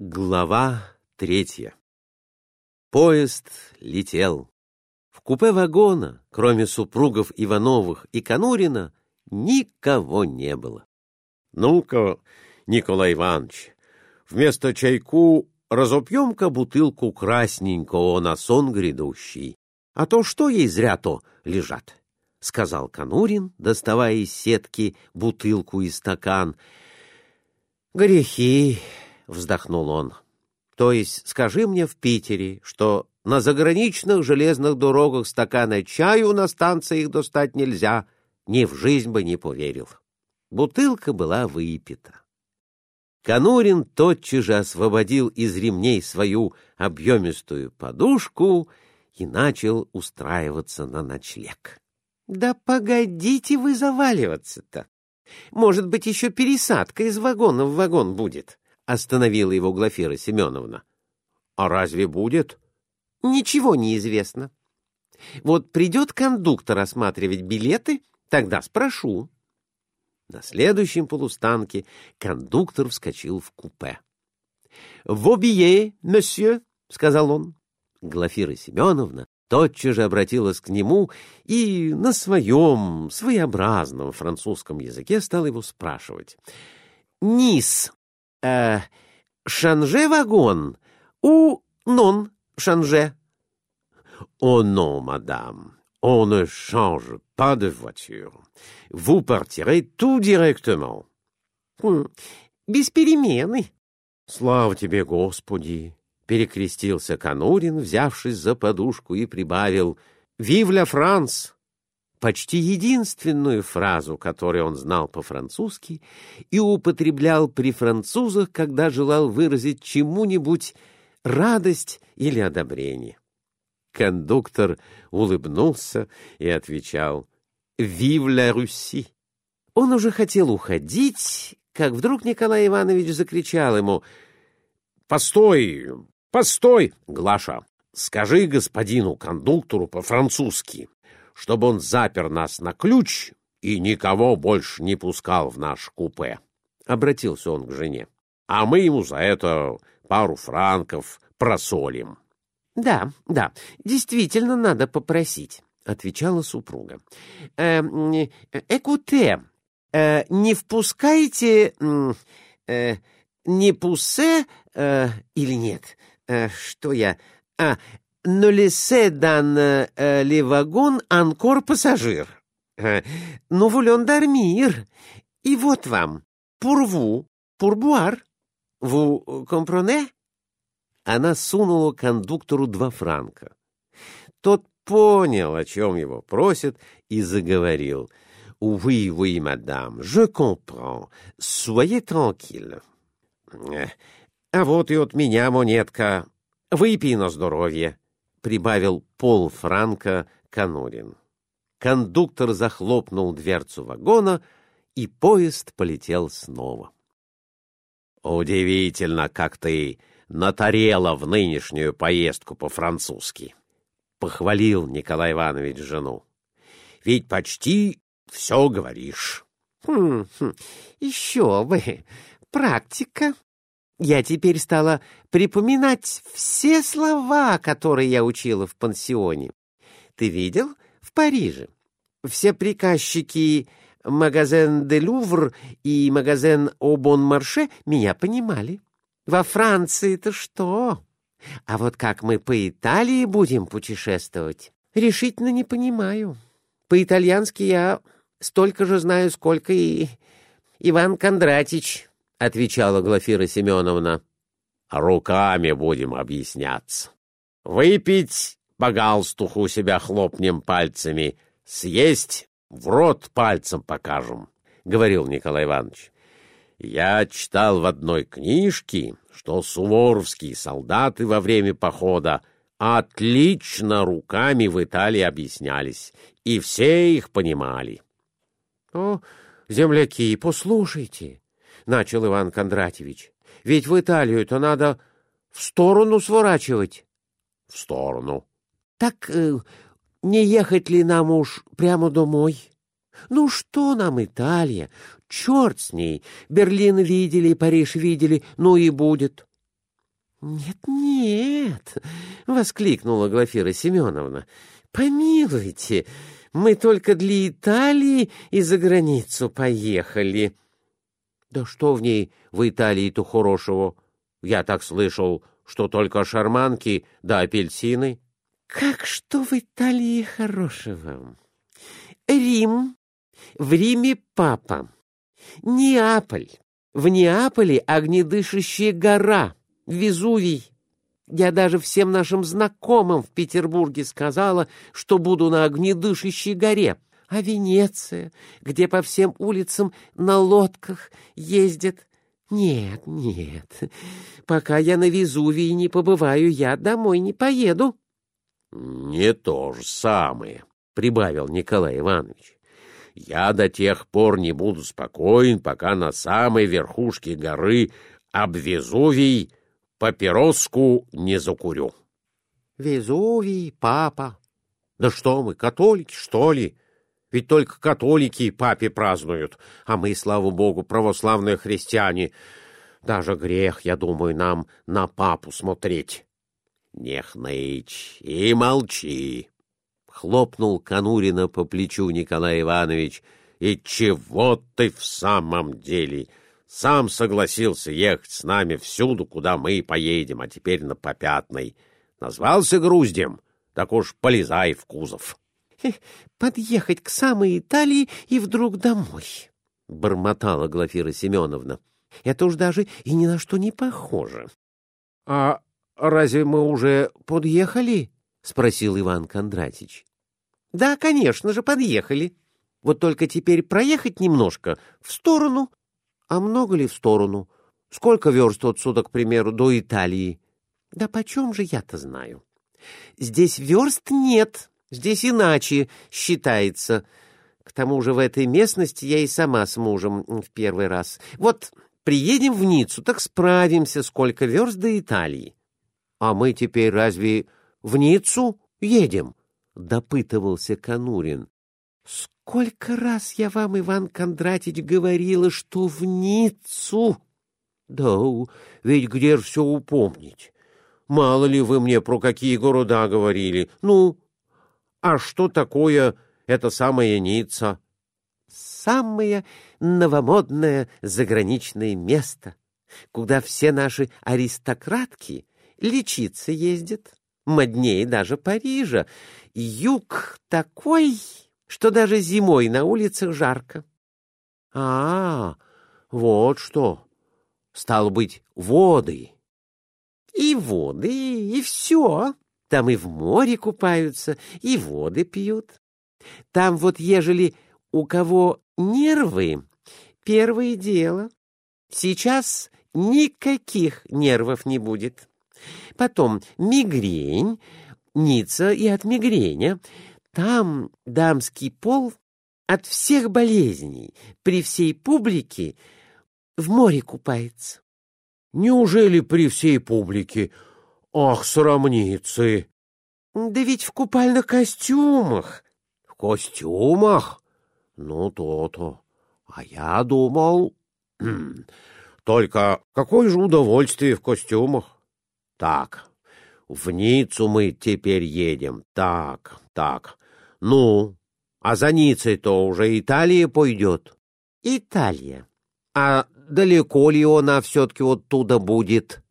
Глава третья Поезд летел. В купе вагона, кроме супругов Ивановых и Конурина, никого не было. «Ну-ка, Николай Иванович, вместо чайку разопьем-ка бутылку красненького на сон грядущий, а то что ей зря-то лежат?» — сказал Конурин, доставая из сетки бутылку и стакан. «Грехи!» — вздохнул он. «То есть скажи мне в Питере, что на заграничных железных дорогах стакана чаю на станции их достать нельзя, ни в жизнь бы не поверил». Бутылка была выпита. Конурин тотчас же освободил из ремней свою объемистую подушку и начал устраиваться на ночлег. — Да погодите вы заваливаться-то! Может быть, еще пересадка из вагона в вагон будет? — остановила его Глафира Семеновна. — А разве будет? — Ничего не известно. Вот придет кондуктор осматривать билеты, тогда спрошу. На следующем полустанке кондуктор вскочил в купе. — «Вобие, месье», — сказал он. Глафира Семеновна тотчас же обратилась к нему и на своем своеобразном французском языке стала его спрашивать. «Низ, э, шанже вагон у нон шанже?» «О, non, мадам, on ne change pas de voiture. Vous partirez tout directement». Хм, «Без перемены». «Слава тебе, Господи!» — перекрестился Конурин, взявшись за подушку, и прибавил «Вив ля Франс!» Почти единственную фразу, которую он знал по-французски и употреблял при французах, когда желал выразить чему-нибудь радость или одобрение. Кондуктор улыбнулся и отвечал «Вив ля Руси!» Он уже хотел уходить, как вдруг Николай Иванович закричал ему «Постой! Постой, Глаша! Скажи господину кондуктору по-французски, чтобы он запер нас на ключ и никого больше не пускал в наш купе». Обратился он к жене. «А мы ему за это пару франков просолим». «Да, да, действительно надо попросить», — отвечала супруга. «Э, «Экуте, э, не впускайте... Э, не пуссе э, или нет? Э, что я? А, но лесе дан э, ли вагон анкор пассажир. Э, ну, вулен дармир. И вот вам. Пурву, пурбуар. Ву компроне? Она сунула кондуктору два франка. Тот понял, о чем его просят, и заговорил. «Oui, oui, madame, je comprends. Soyez tranquille». А вот и от меня монетка. Выпей на здоровье, — прибавил пол франка Конурин. Кондуктор захлопнул дверцу вагона, и поезд полетел снова. «Удивительно, как ты натарела в нынешнюю поездку по-французски», — похвалил Николай Иванович жену. «Ведь почти все говоришь». «Хм, хм, еще бы! Практика!» Я теперь стала припоминать все слова, которые я учила в пансионе. Ты видел? В Париже. Все приказчики магазин де Лувр и магазин О Марше меня понимали. Во Франции-то что? А вот как мы по Италии будем путешествовать, решительно не понимаю. По-итальянски я столько же знаю, сколько и Иван Кондратич — отвечала Глафира Семеновна. «Руками будем объясняться. Выпить по галстуху себя хлопнем пальцами, съесть в рот пальцем покажем», — говорил Николай Иванович. «Я читал в одной книжке, что суворовские солдаты во время похода отлично руками в Италии объяснялись, и все их понимали». «О, земляки, послушайте!» — начал Иван Кондратьевич. — Ведь в Италию-то надо в сторону сворачивать. — В сторону. — Так э, не ехать ли нам уж прямо домой? Ну что нам Италия? Черт с ней! Берлин видели, Париж видели, ну и будет. «Нет-нет!» — воскликнула Глафира Семеновна. «Помилуйте, мы только для Италии и за границу поехали». «Да что в ней в Италии-то хорошего? Я так слышал, что только шарманки да апельсины». «Как что в Италии хорошего? Рим. В Риме папа. Неаполь. В Неаполе огнедышащая гора, Везувий. Я даже всем нашим знакомым в Петербурге сказала, что буду на огнедышащей горе. А Венеция, где по всем улицам на лодках ездят. Нет, нет, пока я на Везувии не побываю, я домой не поеду. — Не то же самое, — прибавил Николай Иванович. Я до тех пор не буду спокоен, пока на самой верхушке горы об Везувий папироску не закурю. Везувий, папа. Да что мы, католики, что ли? Ведь только католики папе празднуют, а мы, слава богу, православные христиане. Даже грех, я думаю, нам на папу смотреть. Не и молчи хлопнул Конурина по плечу Николай Иванович. «И чего ты в самом деле? Сам согласился ехать с нами всюду, куда мы поедем, а теперь на попятной. Назвался груздем, так уж полезай в кузов». «Подъехать к самой Италии и вдруг домой», — бормотала Глафира Семеновна. «Это уж даже и ни на что не похоже». «А разве мы уже подъехали?» — спросил Иван Кондратич. — Да, конечно же, подъехали. Вот только теперь проехать немножко в сторону. А много ли в сторону? Сколько верст отсюда, к примеру, до Италии? Да почем же я-то знаю? Здесь верст нет, здесь иначе считается. К тому же в этой местности я и сама с мужем в первый раз. Вот приедем в Ниццу, так справимся, сколько верст до Италии. А мы теперь разве в Ниццу едем? — допытывался Конурин. — Сколько раз я вам, Иван Кондратич, говорила, что в Ниццу? — Да, ведь где ж все упомнить? Мало ли вы мне про какие города говорили. Ну, а что такое это самая Ницца? — Самое новомодное заграничное место, куда все наши аристократки лечиться ездят моднее даже Парижа. Юг такой, что даже зимой на улицах жарко. — А, вот что. Стало быть, воды. — И воды, и все. Там и в море купаются, и воды пьют. Там вот ежели у кого нервы, первое дело. Сейчас никаких нервов не будет. Потом мигрень, Ницца и от мигреня. Там дамский пол от всех болезней при всей публике в море купается. Неужели при всей публике? Ах, срамницы! Да ведь в купальных костюмах. В костюмах? Ну, то-то. А я думал... Только какое же удовольствие в костюмах? Так, в Ниццу мы теперь едем. Так, так. Ну, а за Ниццей-то уже Италия пойдет? Италия. А далеко ли она все-таки оттуда будет?